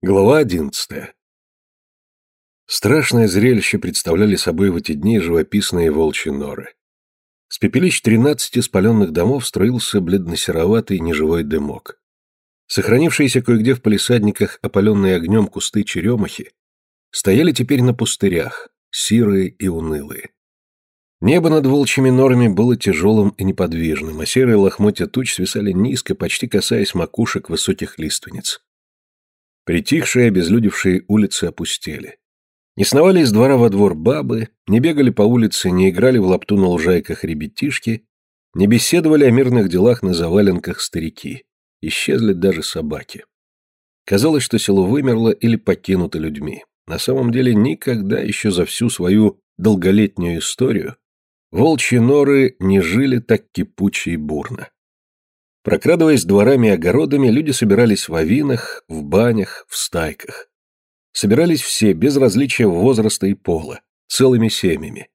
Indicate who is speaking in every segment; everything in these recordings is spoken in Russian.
Speaker 1: Глава одиннадцатая. Страшное зрелище представляли собой в эти дни живописные волчьи норы. С пепелищ тринадцати спаленных домов строился бледно-сероватый неживой дымок. Сохранившиеся кое-где в палисадниках опаленные огнем кусты черемухи стояли теперь на пустырях, сирые и унылые. Небо над волчьими норами было тяжелым и неподвижным, а серые лохмотья туч свисали низко, почти касаясь макушек высоких лиственниц. Притихшие, обезлюдевшие улицы опустели. Не сновали из двора во двор бабы, не бегали по улице, не играли в лапту на лужайках ребятишки, не беседовали о мирных делах на заваленках старики. Исчезли даже собаки. Казалось, что село вымерло или покинуто людьми. На самом деле никогда еще за всю свою долголетнюю историю волчьи норы не жили так кипуче и бурно. Прокрадываясь дворами и огородами, люди собирались в авинах, в банях, в стайках. Собирались все, без различия возраста и пола, целыми семьями.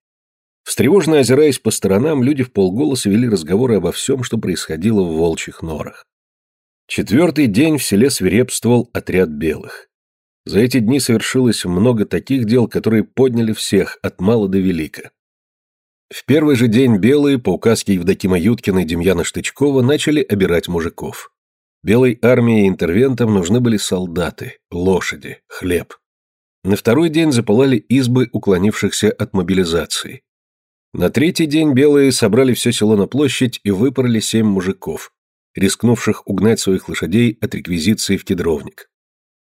Speaker 1: Встревоженно озираясь по сторонам, люди в полголоса вели разговоры обо всем, что происходило в волчьих норах. Четвертый день в селе свирепствовал отряд белых. За эти дни совершилось много таких дел, которые подняли всех, от мала до велика. В первый же день белые, по указке Евдокима Юткина и Демьяна Штычкова, начали обирать мужиков. Белой армии и интервентам нужны были солдаты, лошади, хлеб. На второй день запылали избы уклонившихся от мобилизации. На третий день белые собрали все село на площадь и выпороли семь мужиков, рискнувших угнать своих лошадей от реквизиции в кедровник.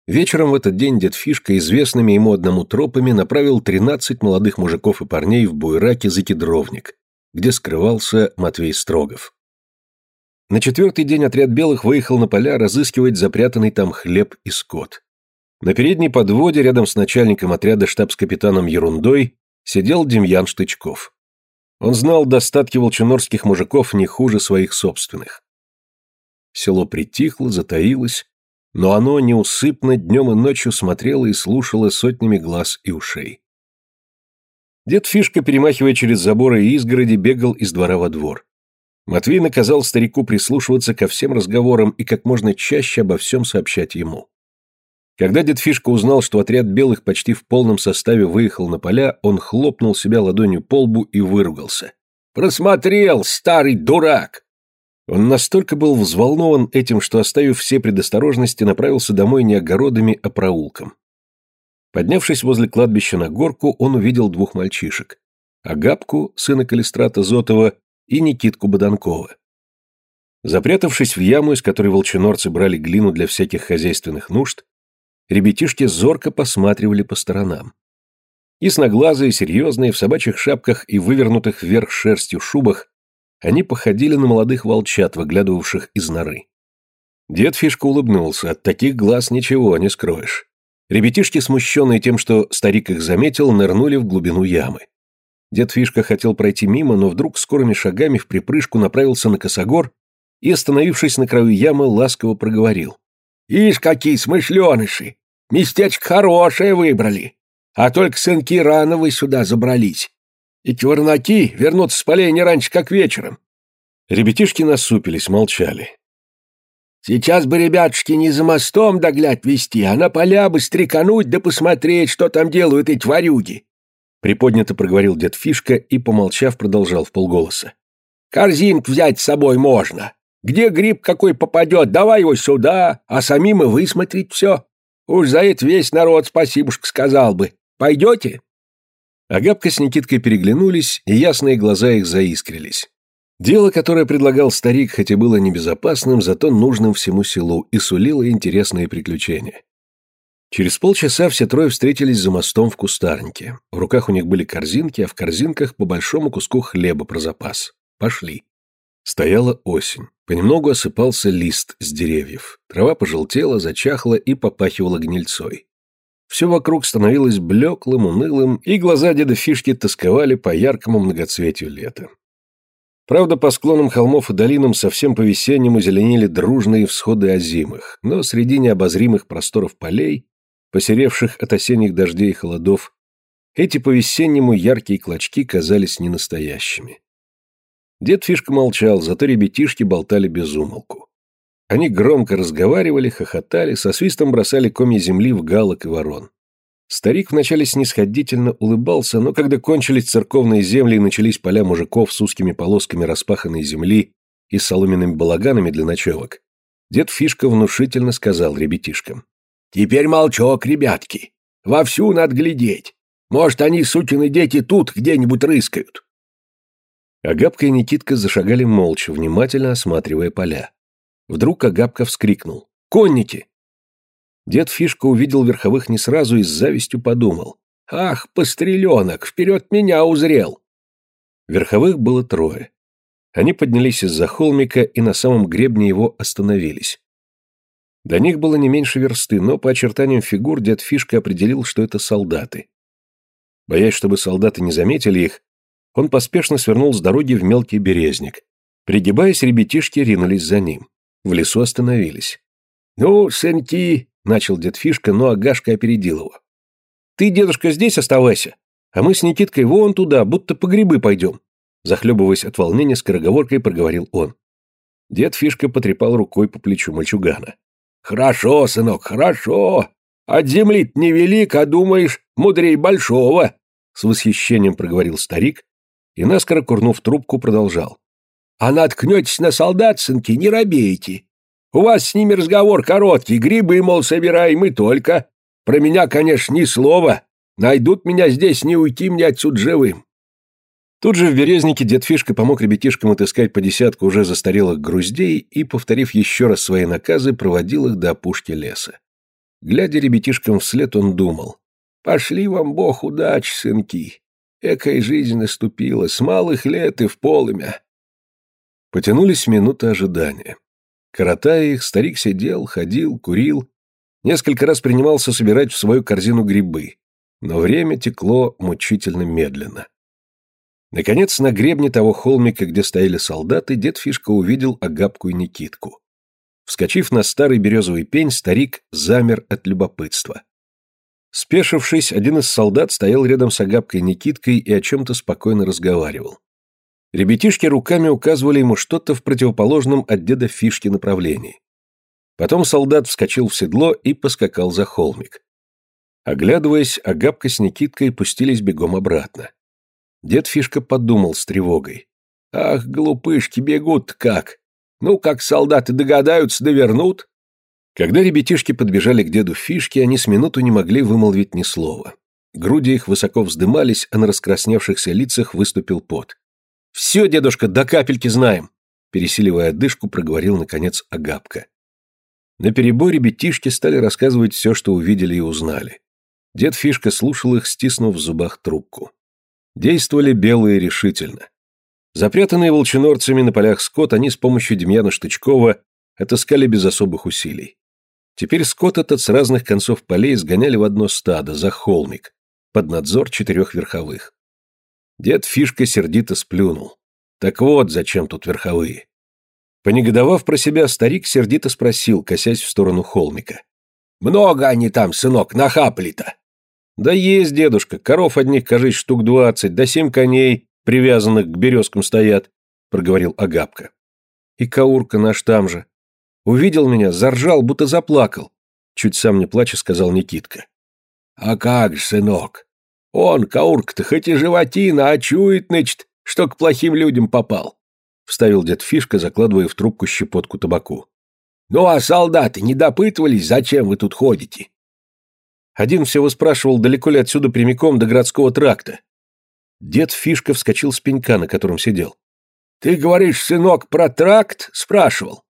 Speaker 1: Вечером в этот день дед Фишка известными ему одному тропами направил 13 молодых мужиков и парней в Буйраке за кедровник, где скрывался Матвей Строгов. На четвертый день отряд белых выехал на поля разыскивать запрятанный там хлеб и скот. На передней подводе рядом с начальником отряда штабс-капитаном Ерундой сидел Демьян Штычков. Он знал достатки волчинорских мужиков не хуже своих собственных. Село притихло, затаилось, но оно неусыпно днем и ночью смотрело и слушало сотнями глаз и ушей. Дед Фишка, перемахивая через заборы и изгороди, бегал из двора во двор. Матвей наказал старику прислушиваться ко всем разговорам и как можно чаще обо всем сообщать ему. Когда дед Фишка узнал, что отряд белых почти в полном составе выехал на поля, он хлопнул себя ладонью по лбу и выругался. «Просмотрел, старый дурак! Он настолько был взволнован этим, что, оставив все предосторожности, направился домой не огородами, а проулком. Поднявшись возле кладбища на горку, он увидел двух мальчишек. Агапку, сына Калистрата Зотова, и Никитку Боданкова. Запрятавшись в яму, из которой волчинорцы брали глину для всяких хозяйственных нужд, ребятишки зорко посматривали по сторонам. Ясноглазые, серьезные, в собачьих шапках и вывернутых вверх шерстью шубах, они походили на молодых волчат, выглядывавших из норы. Дед Фишка улыбнулся, от таких глаз ничего не скроешь. Ребятишки, смущенные тем, что старик их заметил, нырнули в глубину ямы. Дед Фишка хотел пройти мимо, но вдруг скорыми шагами в припрыжку направился на косогор и, остановившись на краю ямы, ласково проговорил. «Ишь, какие смышленыши! Местечко хорошее выбрали, а только сынки рано вы сюда забрались. И кварнаки вернутся с полей не раньше, как вечером. Ребятишки насупились, молчали. Сейчас бы, ребятушки, не за мостом догляд вести, а на поля бы стрекануть да посмотреть, что там делают эти варюги. Приподнято проговорил дед Фишка и, помолчав, продолжал в полголоса. Корзинку взять с собой можно. Где гриб какой попадет, давай его сюда, а самим и высмотреть все. Уж за это весь народ спасибушка сказал бы. Пойдете? Агапка с Никиткой переглянулись, и ясные глаза их заискрились. Дело, которое предлагал старик, хоть и было небезопасным, зато нужным всему селу и сулило интересные приключения. Через полчаса все трое встретились за мостом в кустарнике. В руках у них были корзинки, а в корзинках по большому куску хлеба про запас. Пошли. Стояла осень. Понемногу осыпался лист с деревьев. Трава пожелтела, зачахла и попахивала гнильцой. Все вокруг становилось блеклым, унылым, и глаза деда Фишки тосковали по яркому многоцветию лета. Правда, по склонам холмов и долинам совсем по-весеннему зеленели дружные всходы озимых, но среди необозримых просторов полей, посеревших от осенних дождей и холодов, эти по-весеннему яркие клочки казались ненастоящими. Дед Фишка молчал, зато ребятишки болтали без умолку. Они громко разговаривали, хохотали, со свистом бросали комья земли в галок и ворон. Старик вначале снисходительно улыбался, но когда кончились церковные земли и начались поля мужиков с узкими полосками распаханной земли и соломенными балаганами для ночевок, дед Фишка внушительно сказал ребятишкам. «Теперь молчок, ребятки. Вовсю надо глядеть. Может, они, сукины дети, тут где-нибудь рыскают». Агапка и Никитка зашагали молча, внимательно осматривая поля. Вдруг Агапка вскрикнул. «Конники!» Дед Фишка увидел верховых не сразу и с завистью подумал. «Ах, постреленок, вперед меня узрел!» Верховых было трое. Они поднялись из-за холмика и на самом гребне его остановились. До них было не меньше версты, но по очертаниям фигур дед Фишка определил, что это солдаты. Боясь, чтобы солдаты не заметили их, он поспешно свернул с дороги в мелкий березник. Пригибаясь, ребятишки ринулись за ним. В лесу остановились. «Ну, сынки, Начал дед Фишка, но Агашка опередил его. «Ты, дедушка, здесь оставайся, а мы с Никиткой вон туда, будто по грибы пойдем», захлебываясь от волнения, скороговоркой проговорил он. Дед Фишка потрепал рукой по плечу мальчугана. «Хорошо, сынок, хорошо. От земли невелик, а думаешь, мудрей большого», с восхищением проговорил старик и, наскоро курнув трубку, продолжал. «А наткнетесь на солдат, сынки, не робейте. У вас с ними разговор короткий, грибы, мол, собираем и только. Про меня, конечно, ни слова. Найдут меня здесь, не уйти мне отсюда живым. Тут же в Березнике дед Фишка помог ребятишкам отыскать по десятку уже застарелых груздей и, повторив еще раз свои наказы, проводил их до опушки леса. Глядя ребятишкам вслед, он думал. «Пошли вам, Бог, удачи, сынки. Экая жизнь наступила, с малых лет и в полымя». Потянулись минуты ожидания. Коротая их, старик сидел, ходил, курил, несколько раз принимался собирать в свою корзину грибы, но время текло мучительно медленно. Наконец, на гребне того холмика, где стояли солдаты, дед Фишка увидел Агапку и Никитку. Вскочив на старый березовый пень, старик замер от любопытства. Спешившись, один из солдат стоял рядом с Агапкой и Никиткой и о чем-то спокойно разговаривал. Ребятишки руками указывали ему что-то в противоположном от деда Фишки направлении. Потом солдат вскочил в седло и поскакал за холмик. Оглядываясь, Агапка с Никиткой пустились бегом обратно. Дед Фишка подумал с тревогой. «Ах, глупышки, бегут как! Ну, как солдаты догадаются, довернут!» Когда ребятишки подбежали к деду Фишке, они с минуту не могли вымолвить ни слова. Груди их высоко вздымались, а на раскрасневшихся лицах выступил пот. «Все, дедушка, до капельки знаем», — пересиливая дышку, проговорил, наконец, Агапка. На перебой ребятишки стали рассказывать все, что увидели и узнали. Дед Фишка слушал их, стиснув в зубах трубку. Действовали белые решительно. Запрятанные волчинорцами на полях скот, они с помощью Демьяна Штычкова отыскали без особых усилий. Теперь скот этот с разных концов полей сгоняли в одно стадо, за холмик, под надзор четырех верховых. Дед Фишка сердито сплюнул. Так вот, зачем тут верховые. Понегодовав про себя, старик сердито спросил, косясь в сторону холмика. «Много они там, сынок, нахапали-то!» «Да есть, дедушка, коров одних, кажись, штук двадцать, да семь коней, привязанных к березкам стоят», — проговорил Агапка. «И Каурка наш там же. Увидел меня, заржал, будто заплакал», — чуть сам не плача сказал Никитка. «А как же, сынок, он, Каурк-то, хоть и животина, а чует, значит, что к плохим людям попал. Вставил дед Фишка, закладывая в трубку щепотку табаку. Ну а солдаты не допытывались, зачем вы тут ходите? Один все выспрашивал, далеко ли отсюда прямиком до городского тракта. Дед Фишка вскочил с пенька, на котором сидел. «Ты говоришь, сынок, про тракт?» — спрашивал.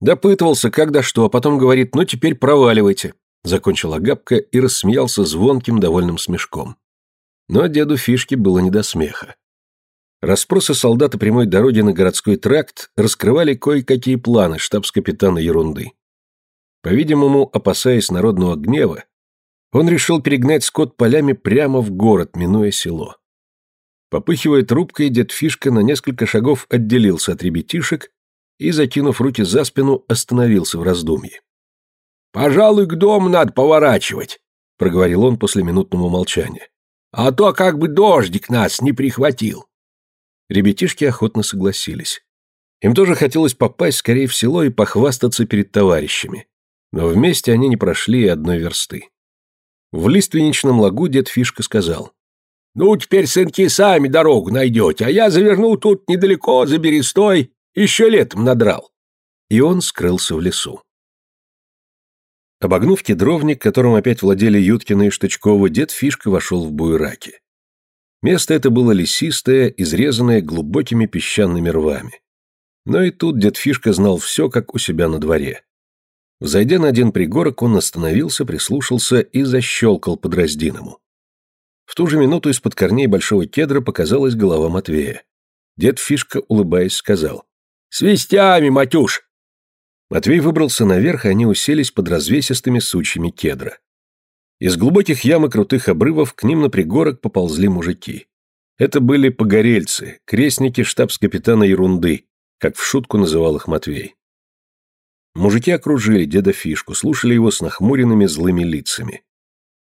Speaker 1: Допытывался, когда что, а потом говорит, ну теперь проваливайте. Закончил Агапка и рассмеялся звонким довольным смешком. Но деду Фишке было не до смеха. Распросы солдата прямой дороги на городской тракт раскрывали кое-какие планы штабс-капитана Ерунды. По-видимому, опасаясь народного гнева, он решил перегнать скот полями прямо в город, минуя село. Попыхивая трубкой, дед Фишка на несколько шагов отделился от ребятишек и, закинув руки за спину, остановился в раздумье. «Пожалуй, к дому надо поворачивать», — проговорил он после минутного молчания. А то как бы дождик нас не прихватил. Ребятишки охотно согласились. Им тоже хотелось попасть скорее в село и похвастаться перед товарищами. Но вместе они не прошли и одной версты. В лиственничном лагу дед Фишка сказал. «Ну, теперь, сынки, сами дорогу найдете, а я завернул тут недалеко, за берестой, еще летом надрал». И он скрылся в лесу. Обогнув кедровник, которым опять владели Юткина и Штычкова, дед Фишка вошел в буераки. Место это было лесистое, изрезанное глубокими песчаными рвами. Но и тут дед Фишка знал все, как у себя на дворе. Взойдя на один пригорок, он остановился, прислушался и защелкал под раздиному. В ту же минуту из-под корней большого кедра показалась голова Матвея. Дед Фишка, улыбаясь, сказал. «С вестями, Матюш!» Матвей выбрался наверх, и они уселись под развесистыми сучьями кедра. Из глубоких ям и крутых обрывов к ним на пригорок поползли мужики. Это были погорельцы, крестники штабс-капитана Ерунды, как в шутку называл их Матвей. Мужики окружили деда Фишку, слушали его с нахмуренными злыми лицами.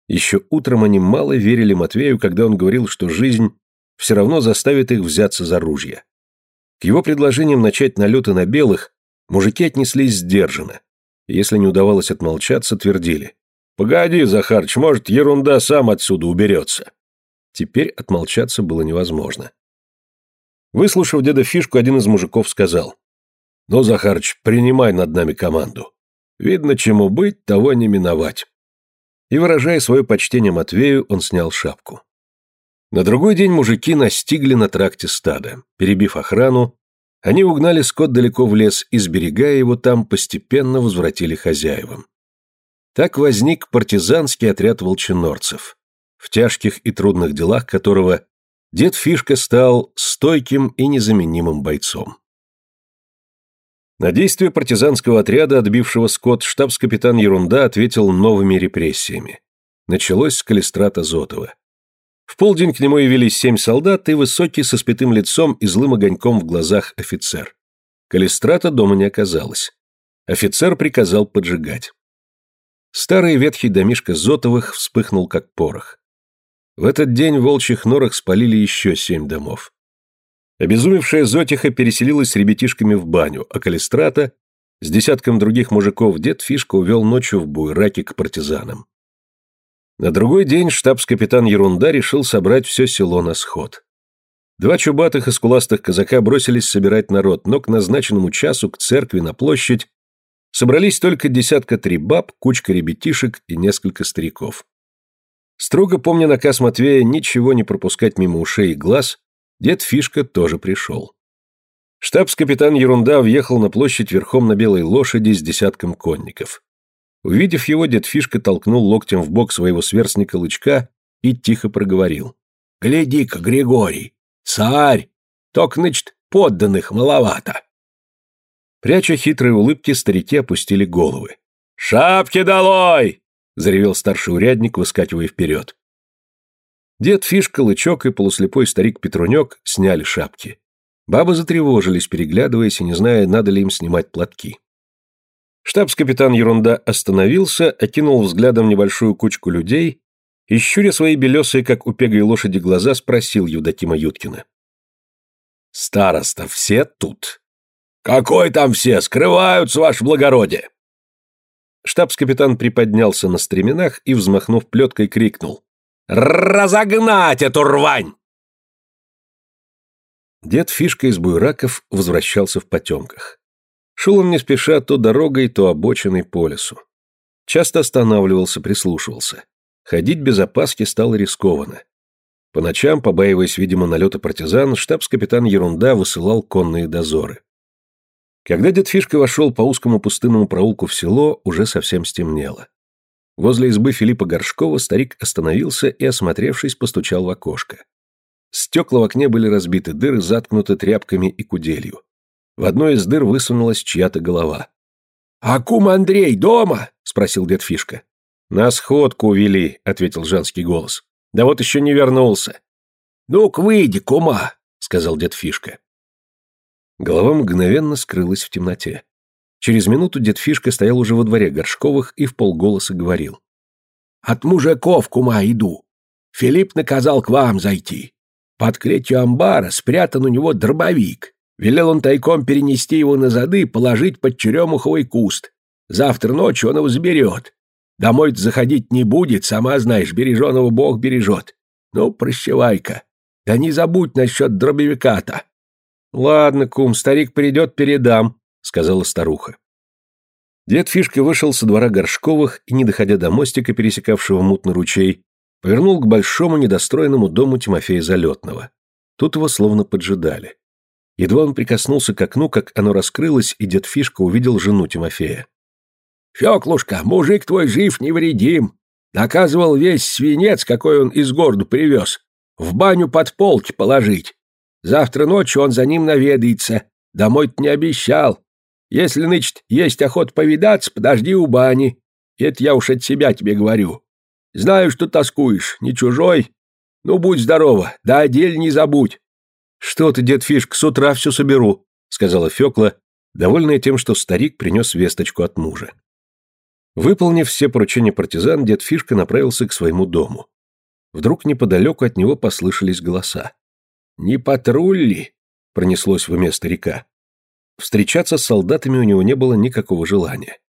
Speaker 1: Еще утром они мало верили Матвею, когда он говорил, что жизнь все равно заставит их взяться за ружья. К его предложениям начать налеты на белых Мужики отнеслись сдержанно. Если не удавалось отмолчаться, твердили. «Погоди, Захарыч, может, ерунда сам отсюда уберется». Теперь отмолчаться было невозможно. Выслушав деда Фишку, один из мужиков сказал. «Ну, Захарыч, принимай над нами команду. Видно, чему быть, того не миновать». И, выражая свое почтение Матвею, он снял шапку. На другой день мужики настигли на тракте стада. Перебив охрану, они угнали скот далеко в лес и, сберегая его там, постепенно возвратили хозяевам. Так возник партизанский отряд волчинорцев, в тяжких и трудных делах которого дед Фишка стал стойким и незаменимым бойцом. На действие партизанского отряда, отбившего скот, штабс-капитан Ерунда ответил новыми репрессиями. Началось с Калистрата Зотова. В полдень к нему явились семь солдат и высокий со спитым лицом и злым огоньком в глазах офицер. Калистрата дома не оказалось. Офицер приказал поджигать. Старый ветхий домишко Зотовых вспыхнул как порох. В этот день в волчьих норах спалили еще семь домов. Обезумевшая Зотиха переселилась с ребятишками в баню, а Калистрата с десятком других мужиков дед Фишка увел ночью в буйраки к партизанам. На другой день штабс-капитан Ерунда решил собрать все село на сход. Два чубатых и скуластых казака бросились собирать народ, но к назначенному часу к церкви на площадь собрались только десятка три баб, кучка ребятишек и несколько стариков. Строго помня наказ Матвея ничего не пропускать мимо ушей и глаз, дед Фишка тоже пришел. Штабс-капитан Ерунда въехал на площадь верхом на белой лошади с десятком конников. Увидев его, дед Фишка толкнул локтем в бок своего сверстника Лычка и тихо проговорил. «Гляди-ка, Григорий! Царь! Только, значит, подданных маловато!» Пряча хитрые улыбки, старики опустили головы. «Шапки долой!» — заревел старший урядник, выскакивая вперед. Дед Фишка, Лычок и полуслепой старик Петрунек сняли шапки. Бабы затревожились, переглядываясь и не зная, надо ли им снимать платки. Штабс-капитан Ерунда остановился, окинул взглядом небольшую кучку людей и, щуря свои белесые, как у пегой лошади, глаза, спросил Евдокима Юткина. «Староста, все тут?» «Какой там все? Скрываются, ваше благородие!» Штабс-капитан приподнялся на стременах и, взмахнув плеткой, крикнул. «Разогнать эту рвань!» Дед Фишка из Буйраков возвращался в потемках. Шел он не спеша то дорогой, то обочиной по лесу. Часто останавливался, прислушивался. Ходить без опаски стало рискованно. По ночам, побаиваясь, видимо, налета партизан, штабс-капитан Ерунда высылал конные дозоры. Когда дед Фишка вошел по узкому пустынному проулку в село, уже совсем стемнело. Возле избы Филиппа Горшкова старик остановился и, осмотревшись, постучал в окошко. Стекла в окне были разбиты, дыры заткнуты тряпками и куделью. В одной из дыр высунулась чья-то голова. «А кум Андрей дома?» — спросил дед Фишка. «На сходку увели», — ответил женский голос. «Да вот еще не вернулся». «Ну-ка выйди, кума», — сказал дед Фишка. Голова мгновенно скрылась в темноте. Через минуту дед Фишка стоял уже во дворе Горшковых и в полголоса говорил. «От мужиков, кума, иду. Филипп наказал к вам зайти. Под клетью амбара спрятан у него дробовик.
Speaker 2: Велел он тайком перенести его на зады, положить под черемуховый куст. Завтра ночью он его заберет. домой заходить не будет, сама знаешь, береженого Бог бережет. Ну, прощавай-ка. Да не забудь насчет дробовика-то.
Speaker 1: Ладно, кум, старик придет, передам, сказала старуха. Дед Фишка вышел со двора Горшковых и, не доходя до мостика, пересекавшего мутный ручей, повернул к большому недостроенному дому Тимофея Залетного. Тут его словно поджидали. Едва он прикоснулся к окну, как оно раскрылось, и дед Фишка увидел жену Тимофея.
Speaker 2: «Феклушка, мужик твой жив невредим. Наказывал весь свинец, какой он из города привез, в баню под полки положить. Завтра ночью он за ним наведается. Домой-то не обещал. Если, нычет, есть охот повидаться, подожди у бани. Это я уж от себя тебе говорю. Знаю, что тоскуешь, не чужой. Ну, будь здорова, да отдель не забудь.
Speaker 1: Что ты, дед Фишк, с утра все соберу, сказала Фекла, довольная тем, что старик принес весточку от мужа. Выполнив все поручения партизан, дед Фишка направился к своему дому. Вдруг неподалеку от него послышались голоса.
Speaker 2: «Не патруль ли?» — пронеслось в уме старика.
Speaker 1: Встречаться с солдатами у него не было никакого желания.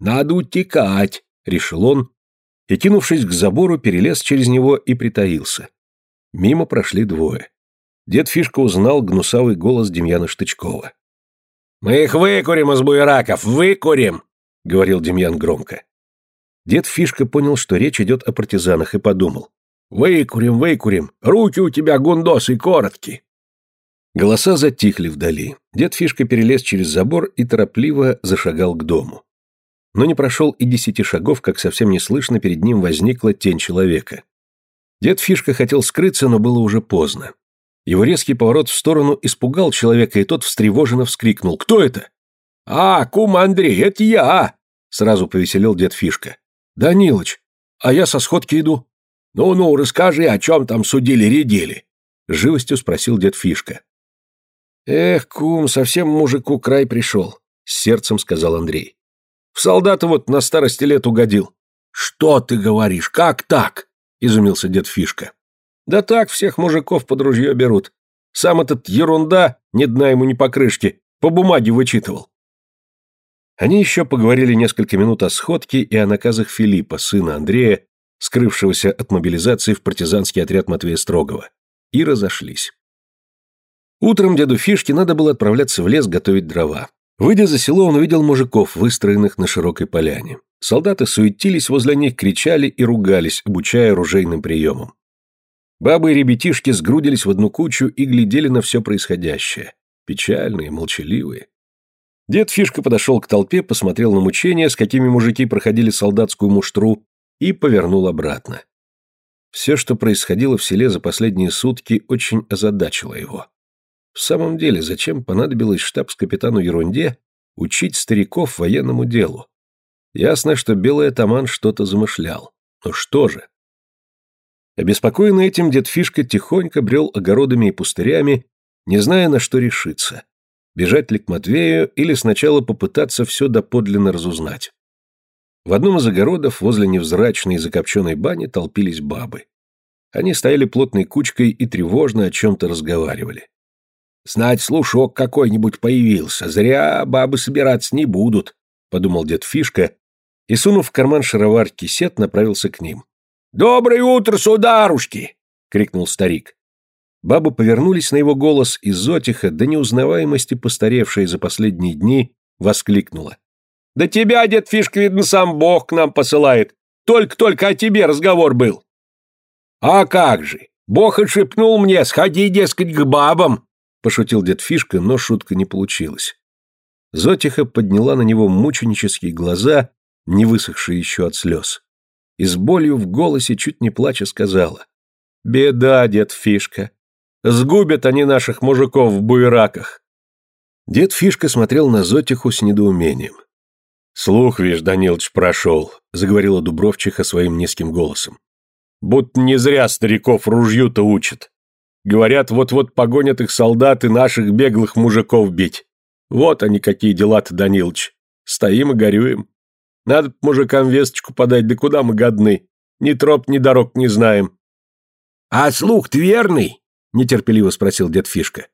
Speaker 2: «Надо утекать», — решил он,
Speaker 1: и, кинувшись к забору, перелез через него и притаился. Мимо прошли двое. Дед Фишка узнал гнусавый голос Демьяна Штычкова.
Speaker 2: «Мы их выкурим из буераков, выкурим!» — говорил Демьян громко.
Speaker 1: Дед Фишка понял, что речь идет о партизанах, и подумал.
Speaker 2: «Выкурим, выкурим! Руки у тебя, гундосы, короткие!»
Speaker 1: Голоса затихли вдали. Дед Фишка перелез через забор и торопливо зашагал к дому. Но не прошел и десяти шагов, как совсем неслышно перед ним возникла тень человека. Дед Фишка хотел скрыться, но было уже поздно. Его резкий поворот в сторону испугал человека, и тот встревоженно вскрикнул. «Кто это?»
Speaker 2: «А, кум Андрей, это я!»
Speaker 1: Сразу повеселел дед Фишка. «Данилыч, а я со сходки иду».
Speaker 2: «Ну-ну, расскажи, о чем там судили-редили?»
Speaker 1: Живостью спросил дед Фишка.
Speaker 2: «Эх, кум, совсем мужику край пришел», — с сердцем сказал Андрей.
Speaker 1: «В солдата вот на старости лет угодил».
Speaker 2: «Что ты говоришь? Как так?» — изумился дед Фишка.
Speaker 1: «Да так, всех мужиков под ружье берут. Сам этот ерунда, ни дна ему ни покрышки, по бумаге вычитывал». Они еще поговорили несколько минут о сходке и о наказах Филиппа, сына Андрея, скрывшегося от мобилизации в партизанский отряд Матвея Строгова, и разошлись. Утром деду Фишке надо было отправляться в лес готовить дрова. Выйдя за село, он увидел мужиков, выстроенных на широкой поляне. Солдаты суетились возле них, кричали и ругались, обучая оружейным приемам. Бабы и ребятишки сгрудились в одну кучу и глядели на все происходящее. Печальные, молчаливые. Дед Фишка подошел к толпе, посмотрел на мучения, с какими мужики проходили солдатскую муштру, и повернул обратно. Все, что происходило в селе за последние сутки, очень озадачило его. В самом деле, зачем понадобилось штабс-капитану Ерунде учить стариков военному делу? Ясно, что белый атаман что-то замышлял. Но что же? Обеспокоенный этим, дед Фишка тихонько брел огородами и пустырями, не зная, на что решиться. Бежать ли к Матвею или сначала попытаться все доподлинно разузнать. В одном из огородов возле невзрачной закопченной бани толпились бабы. Они стояли плотной кучкой и тревожно о чем-то разговаривали.
Speaker 2: Знать, слушок какой-нибудь появился. Зря бабы собираться не будут, подумал дед Фишка и, сунув в карман шаровар кисет, направился к ним. «Доброе утро, сударушки!» — крикнул старик.
Speaker 1: Бабы повернулись на его голос, и Зотиха, до неузнаваемости постаревшая за последние дни, воскликнула.
Speaker 2: «Да тебя, дед Фишка, видно, сам Бог к нам посылает. Только-только о тебе разговор был». «А как же! Бог и шепнул мне, сходи, дескать, к бабам,
Speaker 1: Пошутил дед Фишка, но шутка не получилась. Зотиха подняла на него мученические глаза, не высохшие еще от слез. И с болью в голосе, чуть не плача, сказала. «Беда, дед Фишка. Сгубят они наших мужиков в буераках». Дед Фишка смотрел на Зотиху с недоумением. «Слух, вишь, Данилыч, прошел», — заговорила Дубровчиха своим низким голосом. «Будто не зря стариков ружью-то учат. Говорят, вот-вот погонят их солдаты наших беглых мужиков бить. Вот они какие дела-то, Данилыч. Стоим и горюем. Надо мужикам весточку подать, да куда мы годны? Ни троп, ни дорог не знаем.
Speaker 2: — А слух-то верный? — нетерпеливо спросил дед Фишка.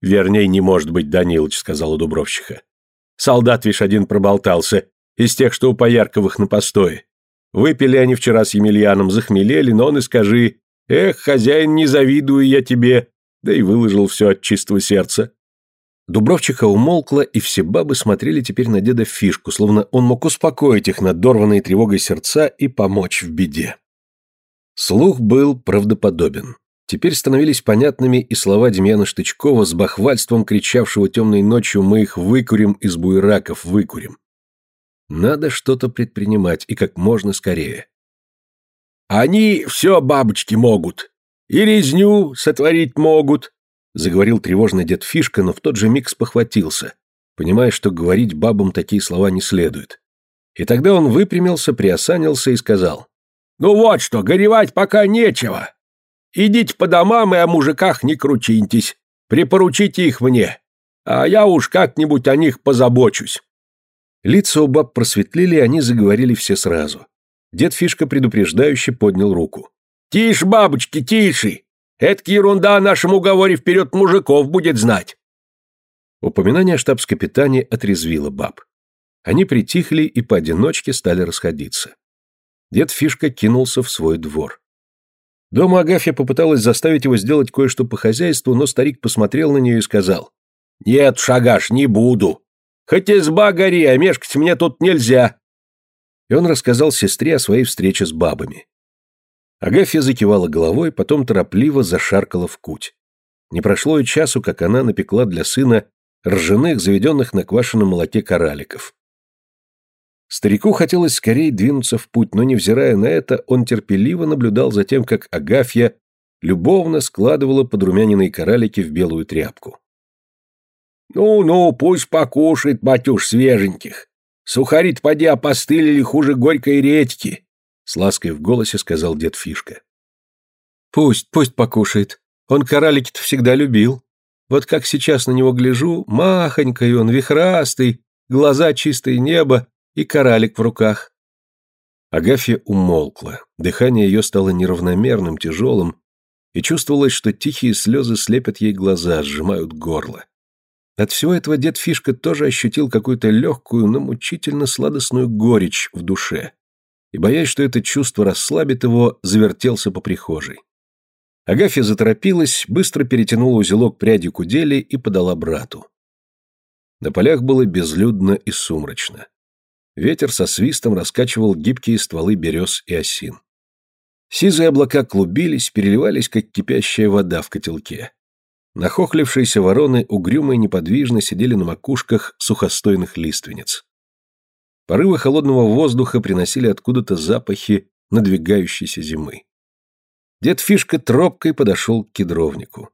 Speaker 2: Верней, не может быть, Данилыч, сказала Дубровчиха. Солдат, вишь, один проболтался, из тех, что у Поярковых на постое. Выпили они вчера с Емельяном, захмелели, но он и скажи, «Эх, хозяин, не завидую я тебе», да и выложил все от чистого сердца. Дубровчиха умолкла, и все бабы смотрели теперь на деда Фишку, словно он мог успокоить их надорванные тревогой сердца и помочь в беде. Слух был правдоподобен. Теперь становились понятными и слова Демьяна Штычкова с бахвальством кричавшего темной ночью «Мы их выкурим из буераков, выкурим». Надо что-то предпринимать, и как можно скорее. «Они все бабочки могут. И резню сотворить могут», — заговорил тревожный дед Фишка, но в тот же миг спохватился, понимая, что говорить бабам такие слова не следует. И тогда он выпрямился, приосанился и сказал, «Ну вот что, горевать пока нечего. Идите по домам и о мужиках не кручиньтесь. Припоручите их мне, а я уж как-нибудь о них позабочусь». Лица у баб просветлели, и они заговорили все сразу. Дед Фишка предупреждающе поднял руку. «Тише, бабочки, тише! Эта ерунда о нашем уговоре вперед мужиков будет знать!» Упоминание о штабс-капитане отрезвило баб. Они притихли и поодиночке стали расходиться. Дед Фишка кинулся в свой двор. Дома Агафья попыталась заставить его сделать кое-что по хозяйству, но старик посмотрел на нее и сказал, «Нет, Шагаш, не буду. Хоть изба гори, а мешкать мне тут нельзя». И он рассказал сестре о своей встрече с бабами. Агафья закивала головой, потом торопливо зашаркала в куть. Не прошло и часу, как она напекла для сына ржаных, заведенных на квашеном молоке кораликов. Старику хотелось скорее двинуться в путь, но, невзирая на это, он терпеливо наблюдал за тем, как Агафья любовно складывала подрумяненные коралики в белую тряпку. «Ну-ну, пусть покушает, батюш, свеженьких. Сухари-то поди опостылили хуже горькой редьки», — с лаской в голосе сказал дед Фишка. «Пусть, пусть покушает. Он коралики-то всегда любил. Вот как сейчас на него гляжу, махонький он, вихрастый, глаза чистое небо, и коралик в руках. Агафья умолкла, дыхание ее стало неравномерным, тяжелым, и чувствовалось, что тихие слезы слепят ей глаза, сжимают горло. От всего этого дед Фишка тоже ощутил какую-то легкую, но мучительно сладостную горечь в душе, и, боясь, что это чувство расслабит его, завертелся по прихожей. Агафья заторопилась, быстро перетянула узелок пряди кудели и подала брату. На полях было безлюдно и сумрачно. Ветер со свистом раскачивал гибкие стволы берез и осин. Сизые облака клубились, переливались, как кипящая вода в котелке. Нахохлившиеся вороны угрюмо и неподвижно сидели на макушках сухостойных лиственниц. Порывы холодного воздуха приносили откуда-то запахи надвигающейся зимы. Дед Фишка тропкой подошел к кедровнику.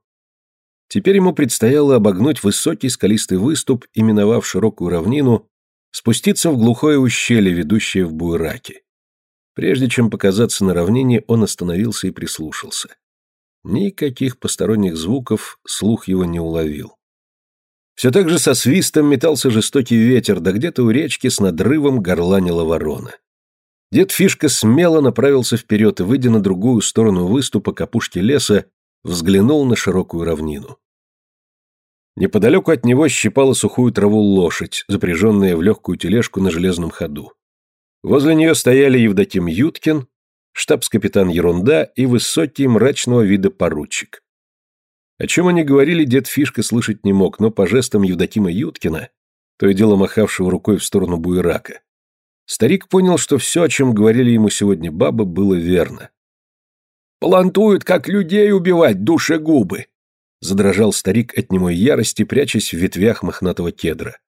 Speaker 2: Теперь ему предстояло обогнуть высокий скалистый выступ, именовав широкую равнину, спуститься в глухое ущелье, ведущее в Буйраки. Прежде чем показаться на равнине, он остановился и прислушался. Никаких посторонних звуков слух его не уловил. Все так же со свистом метался жестокий ветер, да где-то у речки с надрывом горланила ворона. Дед Фишка смело направился вперед и, выйдя на другую сторону выступа к опушке леса, взглянул на широкую равнину. Неподалеку от него щипала сухую траву лошадь, запряженная в легкую тележку на железном ходу. Возле нее стояли Евдоким Юткин, штабс-капитан Ерунда и высокий мрачного вида поручик. О чем они говорили, дед Фишка слышать не мог, но по жестам Евдокима Юткина, то и дело махавшего рукой в сторону буерака, старик понял, что все, о чем говорили ему сегодня бабы, было верно. «Плантуют, как людей убивать, душегубы!» задрожал старик от немой ярости, прячась в ветвях мохнатого кедра.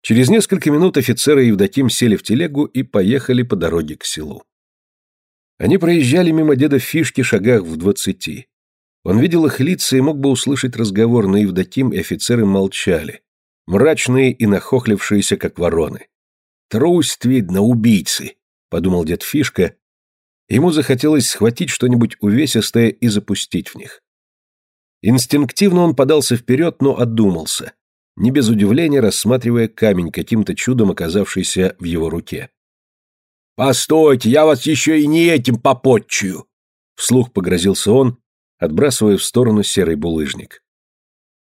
Speaker 2: Через несколько минут офицеры и Евдоким сели в телегу и поехали по дороге к селу. Они проезжали мимо деда Фишки шагах в двадцати. Он видел их лица и мог бы услышать разговор, но Евдоким и офицеры молчали, мрачные и нахохлившиеся, как вороны. «Трусть, видно, убийцы», — подумал дед Фишка. Ему захотелось схватить что-нибудь увесистое и запустить в них. Инстинктивно он подался вперед, но отдумался, не без удивления рассматривая камень, каким-то чудом оказавшийся в его руке. «Постойте, я вас еще и не этим попотчую!» Вслух погрозился он, отбрасывая в сторону серый булыжник.